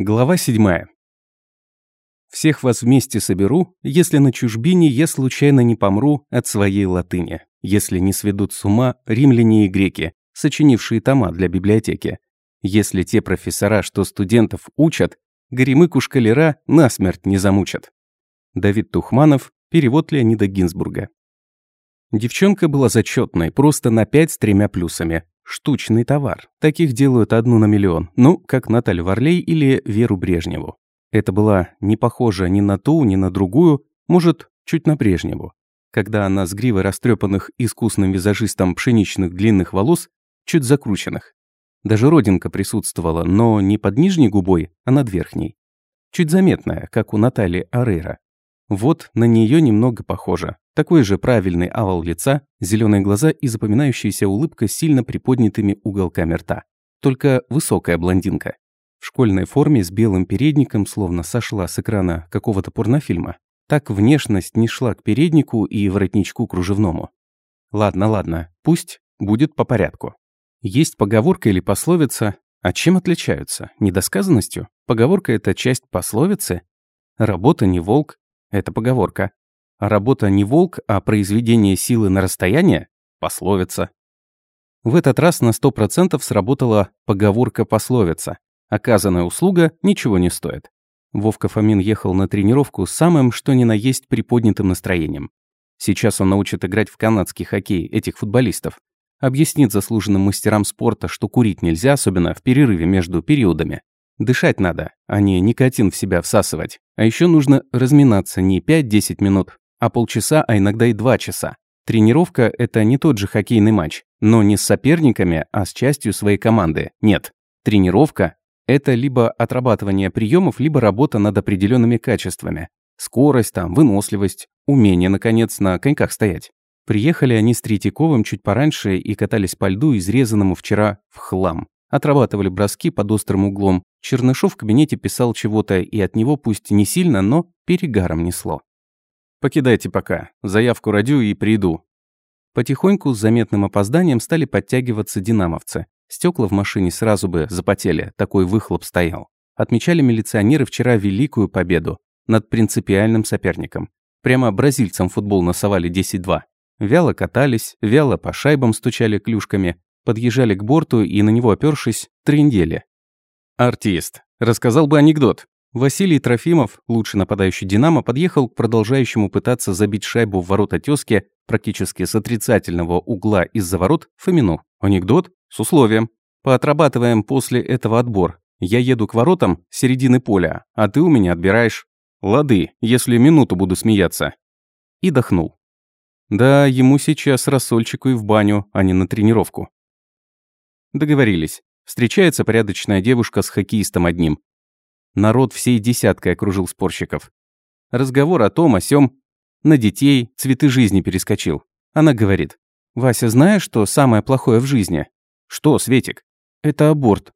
Глава 7. Всех вас вместе соберу, если на чужбине я случайно не помру от своей латыни, если не сведут с ума римляне и греки, сочинившие тома для библиотеки, если те профессора, что студентов учат, горемыку шкалера насмерть не замучат. Давид Тухманов, перевод Леонида Гинзбурга. Девчонка была зачетной, просто на пять с тремя плюсами. Штучный товар. Таких делают одну на миллион. Ну, как Наталью Варлей или Веру Брежневу. Это была не похожа ни на ту, ни на другую, может, чуть на Брежневу. Когда она с гривой растрепанных искусным визажистом пшеничных длинных волос, чуть закрученных. Даже родинка присутствовала, но не под нижней губой, а над верхней. Чуть заметная, как у Натальи Арейра. Вот на нее немного похоже. Такой же правильный овал лица, зеленые глаза и запоминающаяся улыбка с сильно приподнятыми уголками рта. Только высокая блондинка. В школьной форме с белым передником словно сошла с экрана какого-то порнофильма. Так внешность не шла к переднику и воротничку кружевному. Ладно, ладно, пусть будет по порядку. Есть поговорка или пословица, а чем отличаются? Недосказанностью? Поговорка – это часть пословицы? Работа не волк, это поговорка. А работа не волк, а произведение силы на расстояние – пословица. В этот раз на 100% сработала поговорка-пословица. Оказанная услуга ничего не стоит. Вовка Фомин ехал на тренировку с самым что ни на есть приподнятым настроением. Сейчас он научит играть в канадский хоккей этих футболистов. Объяснит заслуженным мастерам спорта, что курить нельзя, особенно в перерыве между периодами. Дышать надо, а не никотин в себя всасывать. А еще нужно разминаться не 5-10 минут, а полчаса, а иногда и 2 часа. Тренировка – это не тот же хоккейный матч, но не с соперниками, а с частью своей команды. Нет. Тренировка – это либо отрабатывание приемов, либо работа над определенными качествами. Скорость, там, выносливость, умение, наконец, на коньках стоять. Приехали они с Третьяковым чуть пораньше и катались по льду, изрезанному вчера в хлам. Отрабатывали броски под острым углом. Чернышов в кабинете писал чего-то, и от него пусть не сильно, но перегаром несло. «Покидайте пока. Заявку родю и приду». Потихоньку с заметным опозданием стали подтягиваться динамовцы. Стекла в машине сразу бы запотели, такой выхлоп стоял. Отмечали милиционеры вчера великую победу над принципиальным соперником. Прямо бразильцам футбол насовали 10-2. Вяло катались, вяло по шайбам стучали клюшками, подъезжали к борту и на него опёршись, трындели. Артист. Рассказал бы анекдот. Василий Трофимов, лучший нападающий «Динамо», подъехал к продолжающему пытаться забить шайбу в ворота тёзки практически с отрицательного угла из-за ворот Фомину. Анекдот? С условием. Поотрабатываем после этого отбор. Я еду к воротам середины поля, а ты у меня отбираешь. Лады, если минуту буду смеяться. И дохнул. Да, ему сейчас рассольчику и в баню, а не на тренировку. Договорились. Встречается порядочная девушка с хоккеистом одним. Народ всей десяткой окружил спорщиков. Разговор о том, о сём. На детей, цветы жизни перескочил. Она говорит. «Вася, знаешь, что самое плохое в жизни?» «Что, Светик?» «Это аборт».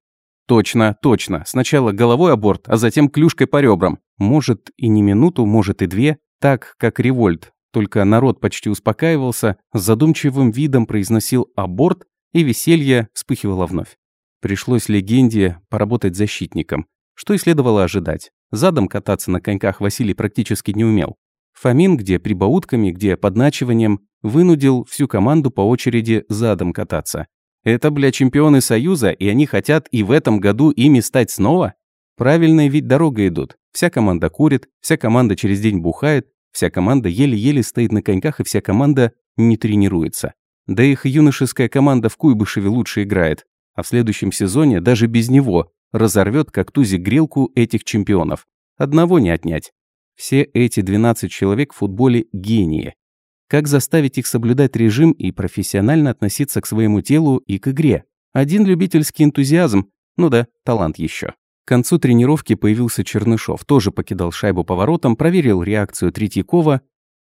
«Точно, точно. Сначала головой аборт, а затем клюшкой по ребрам. Может, и не минуту, может, и две. Так, как револьт. Только народ почти успокаивался, с задумчивым видом произносил «аборт», и веселье вспыхивало вновь. Пришлось легенде поработать защитником, что и следовало ожидать. Задом кататься на коньках Василий практически не умел. Фомин, где прибаутками, где подначиванием, вынудил всю команду по очереди задом кататься. Это, бля, чемпионы Союза, и они хотят и в этом году ими стать снова? Правильная ведь дорога идут. Вся команда курит, вся команда через день бухает, вся команда еле-еле стоит на коньках, и вся команда не тренируется. Да их юношеская команда в Куйбышеве лучше играет, а в следующем сезоне даже без него разорвет как тузик грелку этих чемпионов. Одного не отнять. Все эти 12 человек в футболе – гении. Как заставить их соблюдать режим и профессионально относиться к своему телу и к игре? Один любительский энтузиазм, ну да, талант еще. К концу тренировки появился Чернышов, тоже покидал шайбу поворотом, проверил реакцию Третьякова.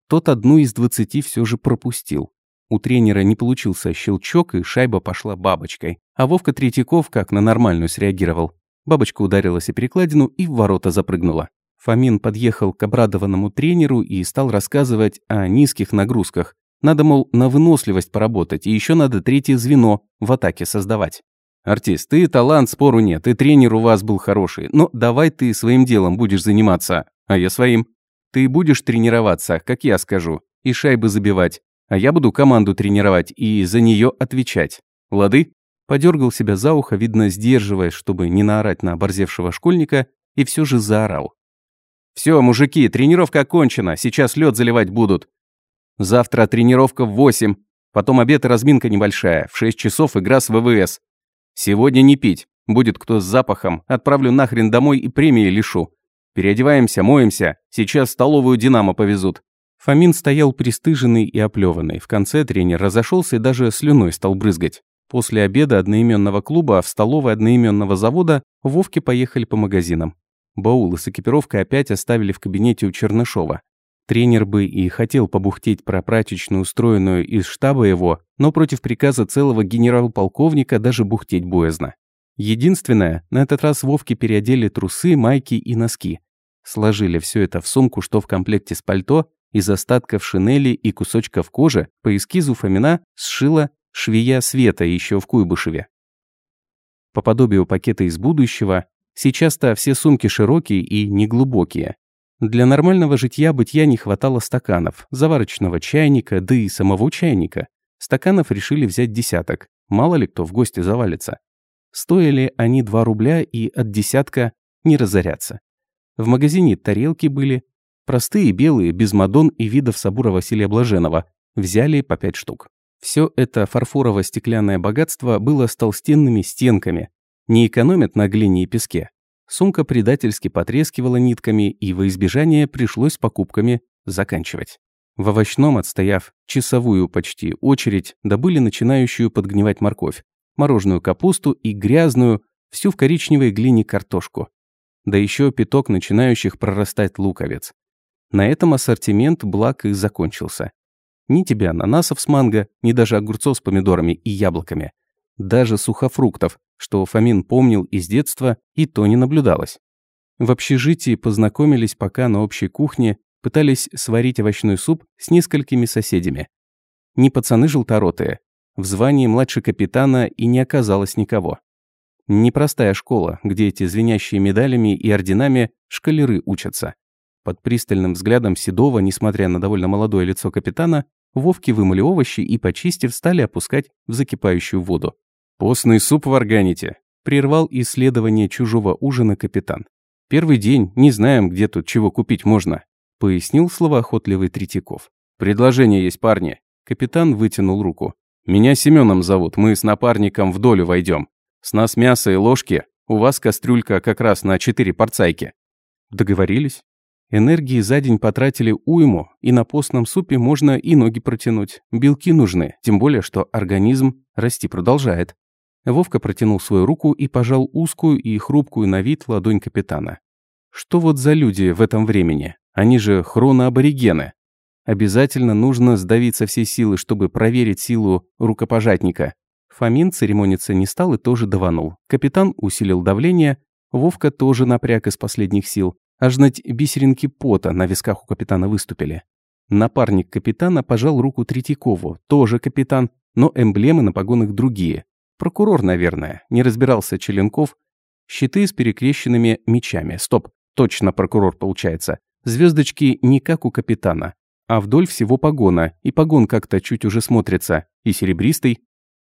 Тот одну из двадцати все же пропустил. У тренера не получился щелчок, и шайба пошла бабочкой. А Вовка Третьяков как на нормальную среагировал. Бабочка ударилась о перекладину и в ворота запрыгнула. Фомин подъехал к обрадованному тренеру и стал рассказывать о низких нагрузках. Надо, мол, на выносливость поработать, и еще надо третье звено в атаке создавать. Артист, ты талант, спору нет, и тренер у вас был хороший. Но давай ты своим делом будешь заниматься, а я своим. Ты будешь тренироваться, как я скажу, и шайбы забивать, а я буду команду тренировать и за нее отвечать. Лады?» Подергал себя за ухо, видно, сдерживаясь, чтобы не наорать на оборзевшего школьника, и все же заорал. «Все, мужики, тренировка окончена, сейчас лед заливать будут. Завтра тренировка в восемь, потом обед и разминка небольшая, в шесть часов игра с ВВС. Сегодня не пить, будет кто с запахом, отправлю нахрен домой и премии лишу. Переодеваемся, моемся, сейчас столовую «Динамо» повезут». Фомин стоял пристыженный и оплеванный. В конце тренер разошелся и даже слюной стал брызгать. После обеда одноименного клуба в столовой одноименного завода Вовки поехали по магазинам. Баулы с экипировкой опять оставили в кабинете у Чернышова. Тренер бы и хотел побухтеть про прачечную, устроенную из штаба его, но против приказа целого генерал-полковника даже бухтеть боязно. Единственное, на этот раз Вовке переодели трусы, майки и носки. Сложили все это в сумку, что в комплекте с пальто, из остатков шинели и кусочков кожи по эскизу Фомина сшила швея Света еще в Куйбышеве. По подобию пакета из будущего, сейчас-то все сумки широкие и неглубокие. Для нормального житья-бытия не хватало стаканов, заварочного чайника, да и самого чайника. Стаканов решили взять десяток, мало ли кто в гости завалится. Стоили они 2 рубля и от десятка не разорятся. В магазине тарелки были, простые белые, без мадон и видов собора Василия Блаженного, взяли по 5 штук. Все это фарфорово-стеклянное богатство было с толстенными стенками. Не экономят на глине и песке. Сумка предательски потрескивала нитками, и во избежание пришлось покупками заканчивать. В овощном, отстояв часовую почти очередь, добыли начинающую подгнивать морковь, мороженую капусту и грязную, всю в коричневой глине картошку. Да еще пяток начинающих прорастать луковец. На этом ассортимент благ и закончился. Ни тебе ананасов с манго, ни даже огурцов с помидорами и яблоками. Даже сухофруктов, что Фомин помнил из детства, и то не наблюдалось. В общежитии познакомились пока на общей кухне, пытались сварить овощной суп с несколькими соседями. Не пацаны желторотые. В звании младше капитана и не оказалось никого. Непростая школа, где эти звенящие медалями и орденами шкалеры учатся. Под пристальным взглядом Седова, несмотря на довольно молодое лицо капитана, Вовки вымыли овощи и, почистив, стали опускать в закипающую воду. «Постный суп в органите», – прервал исследование чужого ужина капитан. «Первый день, не знаем, где тут чего купить можно», – пояснил словоохотливый Третьяков. «Предложение есть, парни». Капитан вытянул руку. «Меня Семеном зовут, мы с напарником в долю войдем. С нас мясо и ложки, у вас кастрюлька как раз на четыре порцайки». «Договорились?» Энергии за день потратили уйму, и на постном супе можно и ноги протянуть. Белки нужны, тем более, что организм расти продолжает. Вовка протянул свою руку и пожал узкую и хрупкую на вид ладонь капитана. Что вот за люди в этом времени? Они же хроноаборигены. Обязательно нужно сдавить со всей силы, чтобы проверить силу рукопожатника. Фомин церемониться не стал и тоже даванул. Капитан усилил давление, Вовка тоже напряг из последних сил. Аж нать бисеринки пота на висках у капитана выступили. Напарник капитана пожал руку Третьякову, тоже капитан, но эмблемы на погонах другие. Прокурор, наверное, не разбирался Челенков. Щиты с перекрещенными мечами. Стоп, точно прокурор получается. Звездочки не как у капитана, а вдоль всего погона, и погон как-то чуть уже смотрится, и серебристый.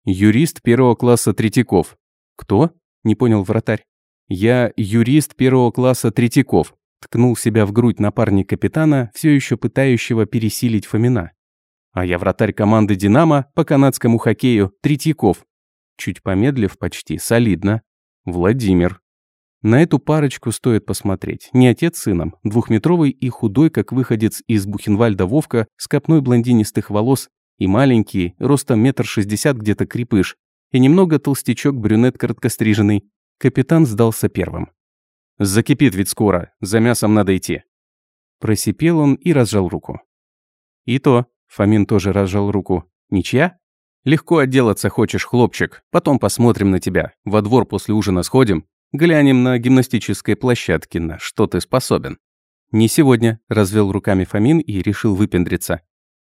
Юрист первого класса Третьяков. Кто? Не понял вратарь. Я юрист первого класса Третьяков. Ткнул себя в грудь напарник капитана, все еще пытающего пересилить Фомина. А я вратарь команды «Динамо» по канадскому хоккею Третьяков. Чуть помедлив почти, солидно. Владимир. На эту парочку стоит посмотреть. Не отец сыном, двухметровый и худой, как выходец из Бухенвальда Вовка, с копной блондинистых волос, и маленький, ростом метр шестьдесят где-то крепыш, и немного толстячок-брюнет короткостриженный. Капитан сдался первым. Закипит ведь скоро, за мясом надо идти. Просипел он и разжал руку. И то, Фомин тоже разжал руку. Ничья? Легко отделаться хочешь, хлопчик. Потом посмотрим на тебя. Во двор после ужина сходим. Глянем на гимнастической площадке, на что ты способен. Не сегодня, развел руками Фомин и решил выпендриться.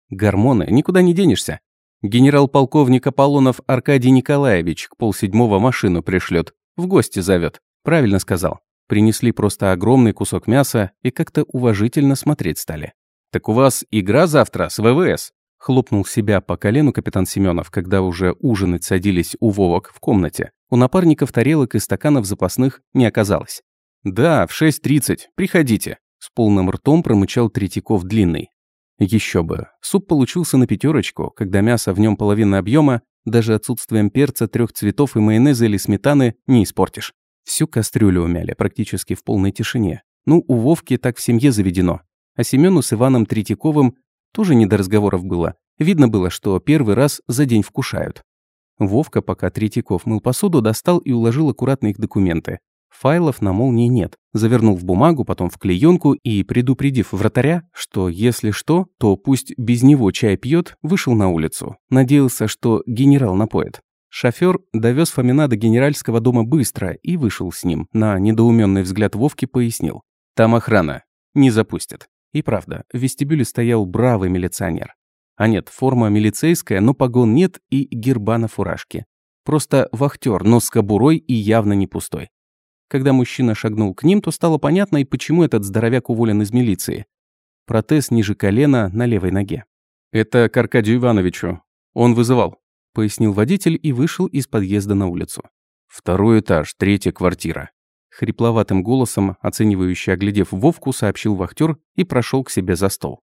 Гормоны, никуда не денешься. Генерал-полковник Аполлонов Аркадий Николаевич к полседьмого машину пришлет, в гости зовет. Правильно сказал. Принесли просто огромный кусок мяса и как-то уважительно смотреть стали. «Так у вас игра завтра с ВВС?» Хлопнул себя по колену капитан Семенов, когда уже ужинать садились у Вовок в комнате. У напарников тарелок и стаканов запасных не оказалось. «Да, в 6.30. Приходите». С полным ртом промычал Третьяков длинный. Еще бы. Суп получился на пятерочку, когда мясо в нем половина объема, даже отсутствием перца, трех цветов и майонеза или сметаны не испортишь. Всю кастрюлю умяли, практически в полной тишине. Ну, у Вовки так в семье заведено. А Семену с Иваном Третьяковым тоже не до разговоров было. Видно было, что первый раз за день вкушают. Вовка, пока Третьяков мыл посуду, достал и уложил аккуратно их документы. Файлов на молнии нет. Завернул в бумагу, потом в клеенку и, предупредив вратаря, что если что, то пусть без него чай пьет, вышел на улицу. Надеялся, что генерал напоит. Шофер довез Фомина до генеральского дома быстро и вышел с ним. На недоуменный взгляд Вовки пояснил. «Там охрана. Не запустят». И правда, в вестибюле стоял бравый милиционер. А нет, форма милицейская, но погон нет и герба на фуражке. Просто вахтер, но с кобурой и явно не пустой. Когда мужчина шагнул к ним, то стало понятно и почему этот здоровяк уволен из милиции. Протез ниже колена на левой ноге. «Это к Аркадию Ивановичу. Он вызывал», — пояснил водитель и вышел из подъезда на улицу. «Второй этаж, третья квартира». Хрипловатым голосом, оценивающе оглядев Вовку, сообщил вахтер и прошел к себе за стол.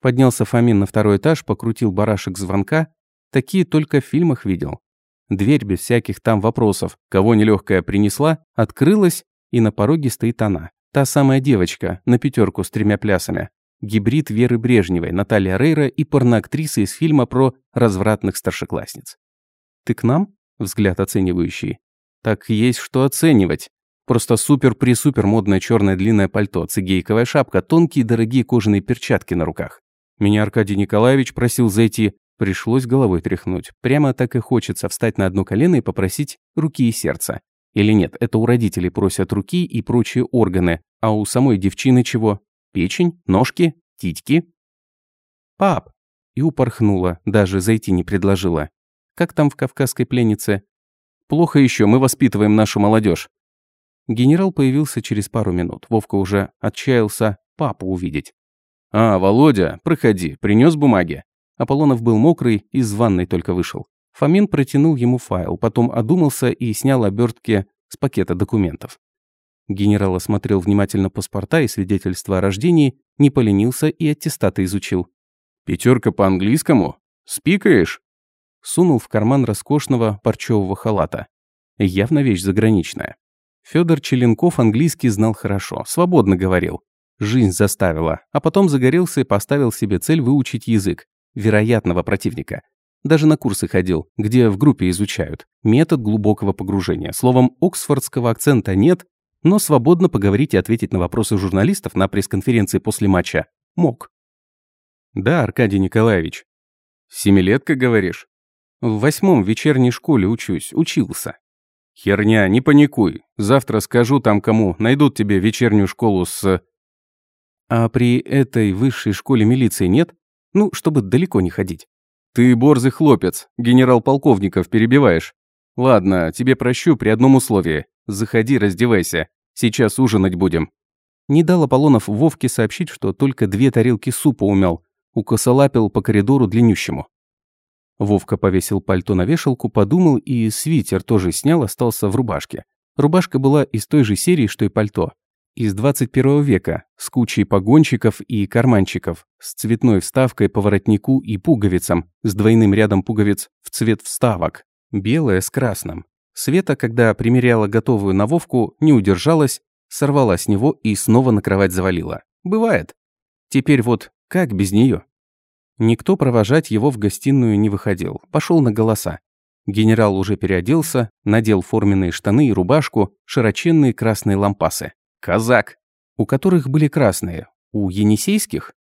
Поднялся Фомин на второй этаж, покрутил барашек звонка. Такие только в фильмах видел. Дверь без всяких там вопросов, кого нелегкая принесла, открылась, и на пороге стоит она. Та самая девочка, на пятерку с тремя плясами. Гибрид Веры Брежневой, Наталья Рейра и порноактриса из фильма про развратных старшеклассниц. «Ты к нам?» – взгляд оценивающий. «Так есть что оценивать. Просто супер-присупер модное черное длинное пальто, цигейковая шапка, тонкие дорогие кожаные перчатки на руках. Меня Аркадий Николаевич просил зайти, Пришлось головой тряхнуть. Прямо так и хочется встать на одно колено и попросить руки и сердца. Или нет, это у родителей просят руки и прочие органы, а у самой девчины чего? Печень, ножки, титьки? Пап! И упорхнула, даже зайти не предложила. Как там в кавказской пленнице? Плохо еще, мы воспитываем нашу молодежь. Генерал появился через пару минут. Вовка уже отчаялся папу увидеть. «А, Володя, проходи, принес бумаги?» Аполлонов был мокрый, из ванной только вышел. Фомин протянул ему файл, потом одумался и снял обертки с пакета документов. Генерал осмотрел внимательно паспорта и свидетельства о рождении, не поленился и аттестаты изучил. Пятерка по английскому? Спикаешь?» Сунул в карман роскошного парчевого халата. Явно вещь заграничная. Федор Челенков английский знал хорошо, свободно говорил. Жизнь заставила, а потом загорелся и поставил себе цель выучить язык вероятного противника. Даже на курсы ходил, где в группе изучают. Метод глубокого погружения. Словом, оксфордского акцента нет, но свободно поговорить и ответить на вопросы журналистов на пресс-конференции после матча мог. Да, Аркадий Николаевич. Семилетка, говоришь? В восьмом вечерней школе учусь, учился. Херня, не паникуй. Завтра скажу там кому, найдут тебе вечернюю школу с... А при этой высшей школе милиции нет? Ну, чтобы далеко не ходить. Ты борзый хлопец, генерал-полковников перебиваешь. Ладно, тебе прощу при одном условии. Заходи, раздевайся. Сейчас ужинать будем. Не дал Аполлонов Вовке сообщить, что только две тарелки супа умел. Укосолапил по коридору длиннющему. Вовка повесил пальто на вешалку, подумал и свитер тоже снял, остался в рубашке. Рубашка была из той же серии, что и пальто из 21 века, с кучей погонщиков и карманчиков, с цветной вставкой по воротнику и пуговицам, с двойным рядом пуговиц в цвет вставок, белая с красным. Света, когда примеряла готовую на Вовку, не удержалась, сорвала с него и снова на кровать завалила. Бывает. Теперь вот как без нее? Никто провожать его в гостиную не выходил, пошел на голоса. Генерал уже переоделся, надел форменные штаны и рубашку, широченные красные лампасы. Казак. У которых были красные. У енисейских?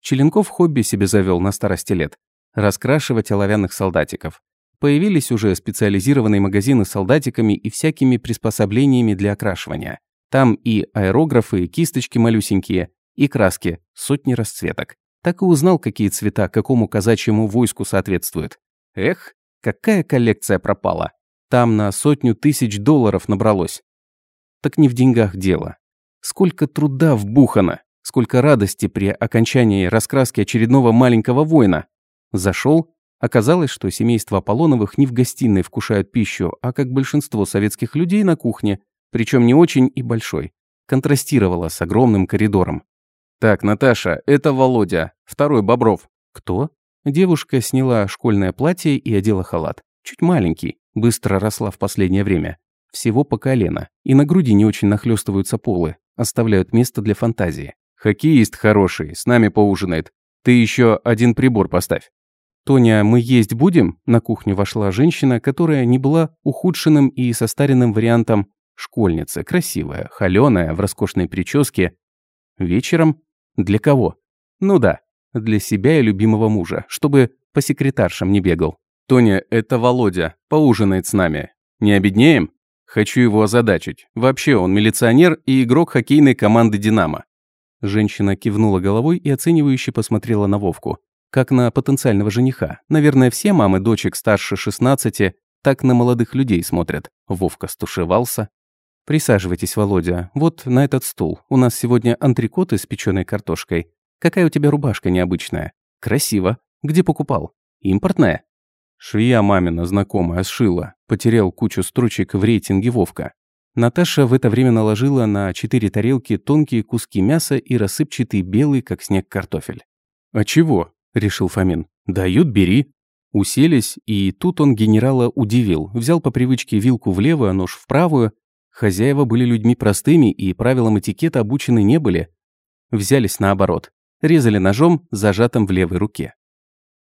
Челенков хобби себе завел на старости лет. Раскрашивать оловянных солдатиков. Появились уже специализированные магазины с солдатиками и всякими приспособлениями для окрашивания. Там и аэрографы, и кисточки малюсенькие, и краски, сотни расцветок. Так и узнал, какие цвета какому казачьему войску соответствуют. Эх, какая коллекция пропала. Там на сотню тысяч долларов набралось. Так не в деньгах дело. Сколько труда вбухано, сколько радости при окончании раскраски очередного маленького воина. Зашел, оказалось, что семейство Аполлоновых не в гостиной вкушают пищу, а как большинство советских людей на кухне, причем не очень и большой. Контрастировало с огромным коридором. «Так, Наташа, это Володя, второй Бобров». «Кто?» Девушка сняла школьное платье и одела халат. Чуть маленький, быстро росла в последнее время. Всего по колено. И на груди не очень нахлёстываются полы. Оставляют место для фантазии. «Хоккеист хороший, с нами поужинает. Ты еще один прибор поставь». «Тоня, мы есть будем?» На кухню вошла женщина, которая не была ухудшенным и состаренным вариантом школьницы. Красивая, холёная, в роскошной прическе. Вечером? Для кого? Ну да, для себя и любимого мужа, чтобы по секретаршам не бегал. «Тоня, это Володя, поужинает с нами. Не обеднеем?» Хочу его озадачить. Вообще он милиционер и игрок хоккейной команды «Динамо». Женщина кивнула головой и оценивающе посмотрела на Вовку. Как на потенциального жениха. Наверное, все мамы дочек старше 16 так на молодых людей смотрят. Вовка стушевался. «Присаживайтесь, Володя. Вот на этот стул. У нас сегодня антрикоты с печеной картошкой. Какая у тебя рубашка необычная? Красиво. Где покупал? Импортная?» Швея мамина знакомая сшила. Потерял кучу строчек в рейтинге Вовка. Наташа в это время наложила на четыре тарелки тонкие куски мяса и рассыпчатый белый, как снег, картофель. «А чего?» – решил Фомин. «Дают, бери». Уселись, и тут он генерала удивил. Взял по привычке вилку влево, а нож в правую. Хозяева были людьми простыми и правилам этикета обучены не были. Взялись наоборот. Резали ножом, зажатым в левой руке.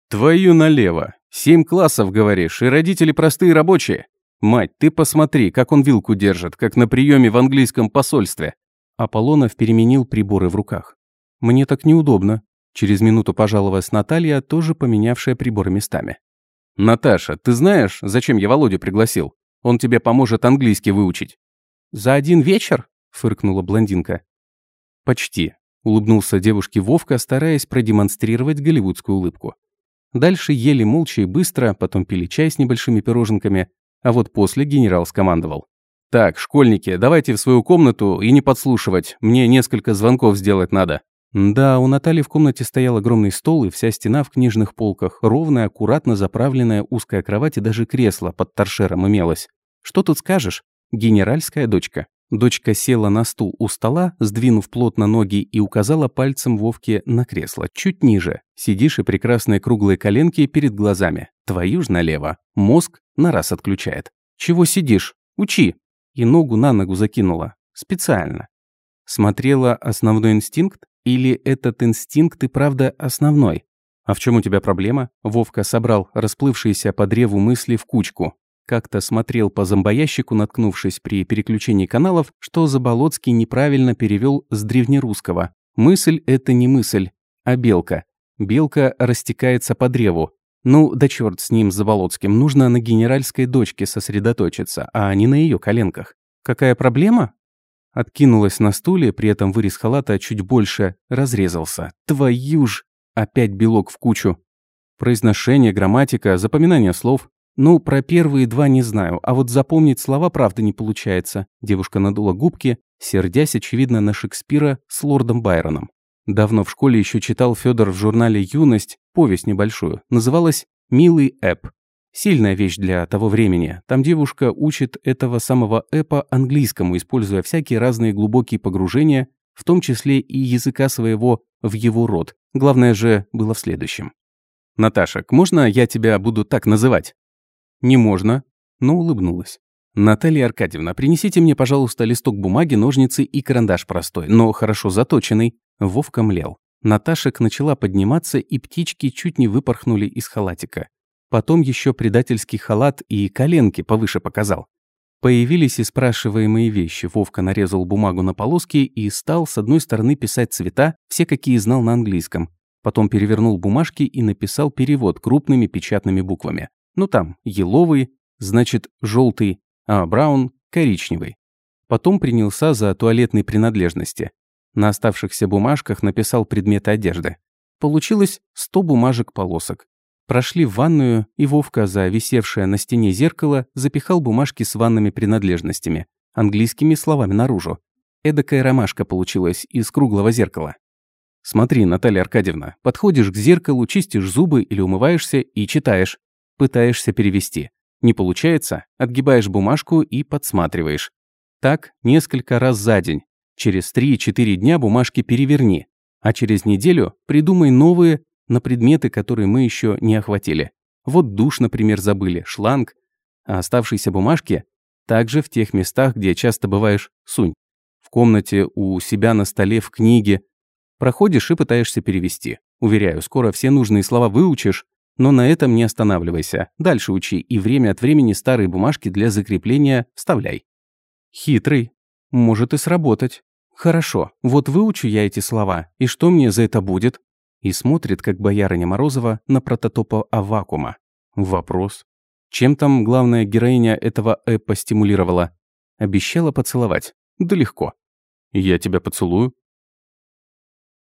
«Твою налево! Семь классов, говоришь, и родители простые рабочие. Мать, ты посмотри, как он вилку держит, как на приеме в английском посольстве. Аполлонов переменил приборы в руках. Мне так неудобно. Через минуту пожаловалась Наталья, тоже поменявшая приборы местами. «Наташа, ты знаешь, зачем я Володю пригласил? Он тебе поможет английский выучить». «За один вечер?» – фыркнула блондинка. «Почти», – улыбнулся девушке Вовка, стараясь продемонстрировать голливудскую улыбку. Дальше ели молча и быстро, потом пили чай с небольшими пироженками, а вот после генерал скомандовал. «Так, школьники, давайте в свою комнату и не подслушивать, мне несколько звонков сделать надо». Да, у Натальи в комнате стоял огромный стол и вся стена в книжных полках, ровная, аккуратно заправленная узкая кровать и даже кресло под торшером имелось. Что тут скажешь? Генеральская дочка. Дочка села на стул у стола, сдвинув плотно ноги и указала пальцем Вовке на кресло. Чуть ниже. Сидишь и прекрасные круглые коленки перед глазами. Твою ж налево. Мозг на раз отключает. Чего сидишь? Учи. И ногу на ногу закинула. Специально. Смотрела основной инстинкт? Или этот инстинкт и правда основной? А в чем у тебя проблема? Вовка собрал расплывшиеся по древу мысли в кучку. Как-то смотрел по зомбоящику, наткнувшись при переключении каналов, что Заболоцкий неправильно перевел с древнерусского. Мысль – это не мысль, а белка. Белка растекается по древу. Ну, да черт с ним, Заболоцким, нужно на генеральской дочке сосредоточиться, а не на ее коленках. Какая проблема? Откинулась на стуле, при этом вырез халата чуть больше разрезался. Твою ж! Опять белок в кучу. Произношение, грамматика, запоминание слов. «Ну, про первые два не знаю, а вот запомнить слова правда не получается». Девушка надула губки, сердясь, очевидно, на Шекспира с лордом Байроном. Давно в школе еще читал Федор в журнале «Юность» повесть небольшую. Называлась «Милый Эп». Сильная вещь для того времени. Там девушка учит этого самого эпа английскому, используя всякие разные глубокие погружения, в том числе и языка своего в его род. Главное же было в следующем. «Наташек, можно я тебя буду так называть?» «Не можно», но улыбнулась. «Наталья Аркадьевна, принесите мне, пожалуйста, листок бумаги, ножницы и карандаш простой, но хорошо заточенный». Вовка млел. Наташек начала подниматься, и птички чуть не выпорхнули из халатика. Потом еще предательский халат и коленки повыше показал. Появились и спрашиваемые вещи. Вовка нарезал бумагу на полоски и стал с одной стороны писать цвета, все какие знал на английском. Потом перевернул бумажки и написал перевод крупными печатными буквами. Ну там, еловый, значит, желтый, а браун – коричневый. Потом принялся за туалетные принадлежности. На оставшихся бумажках написал предметы одежды. Получилось 100 бумажек полосок. Прошли в ванную, и Вовка за висевшее на стене зеркало запихал бумажки с ванными принадлежностями, английскими словами наружу. Эдакая ромашка получилась из круглого зеркала. Смотри, Наталья Аркадьевна, подходишь к зеркалу, чистишь зубы или умываешься и читаешь. Пытаешься перевести. Не получается, отгибаешь бумажку и подсматриваешь. Так несколько раз за день. Через 3-4 дня бумажки переверни, а через неделю придумай новые на предметы, которые мы еще не охватили. Вот душ, например, забыли, шланг, а оставшиеся бумажки также в тех местах, где часто бываешь, сунь. В комнате, у себя на столе, в книге. Проходишь и пытаешься перевести. Уверяю, скоро все нужные слова выучишь, но на этом не останавливайся. Дальше учи и время от времени старые бумажки для закрепления вставляй. Хитрый. Может и сработать. Хорошо, вот выучу я эти слова, и что мне за это будет? И смотрит, как боярыня Морозова на прототопа Авакума. Вопрос. Чем там главная героиня этого эпа стимулировала? Обещала поцеловать. Да легко. Я тебя поцелую.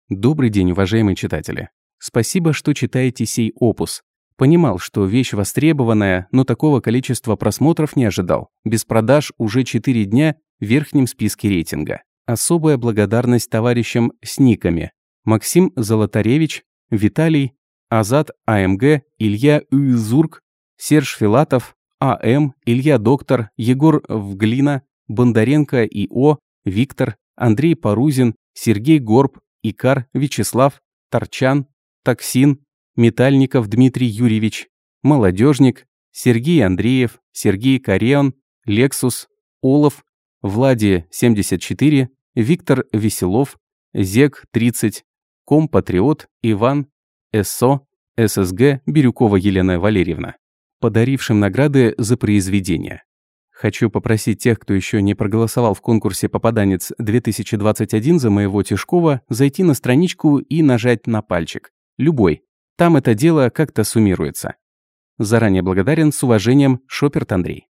Добрый день, уважаемые читатели. Спасибо, что читаете сей опус. Понимал, что вещь востребованная, но такого количества просмотров не ожидал. Без продаж уже 4 дня в верхнем списке рейтинга. Особая благодарность товарищам с никами. Максим Золотаревич, Виталий, Азат АМГ, Илья Уизург, Серж Филатов, АМ, Илья Доктор, Егор Вглина, Бондаренко ИО, Виктор, Андрей Парузин, Сергей Горб, Икар Вячеслав, Торчан, Токсин, Метальников Дмитрий Юрьевич, Молодежник, Сергей Андреев, Сергей Кореон, Лексус, Олов, Влади 74, Виктор Веселов, Зек 30, Компатриот, Иван, СО, ССГ Бирюкова Елена Валерьевна, подарившим награды за произведение. Хочу попросить тех, кто еще не проголосовал в конкурсе «Попаданец 2021» за моего Тишкова, зайти на страничку и нажать на пальчик. Любой. Там это дело как-то суммируется. Заранее благодарен, с уважением, Шоперт Андрей.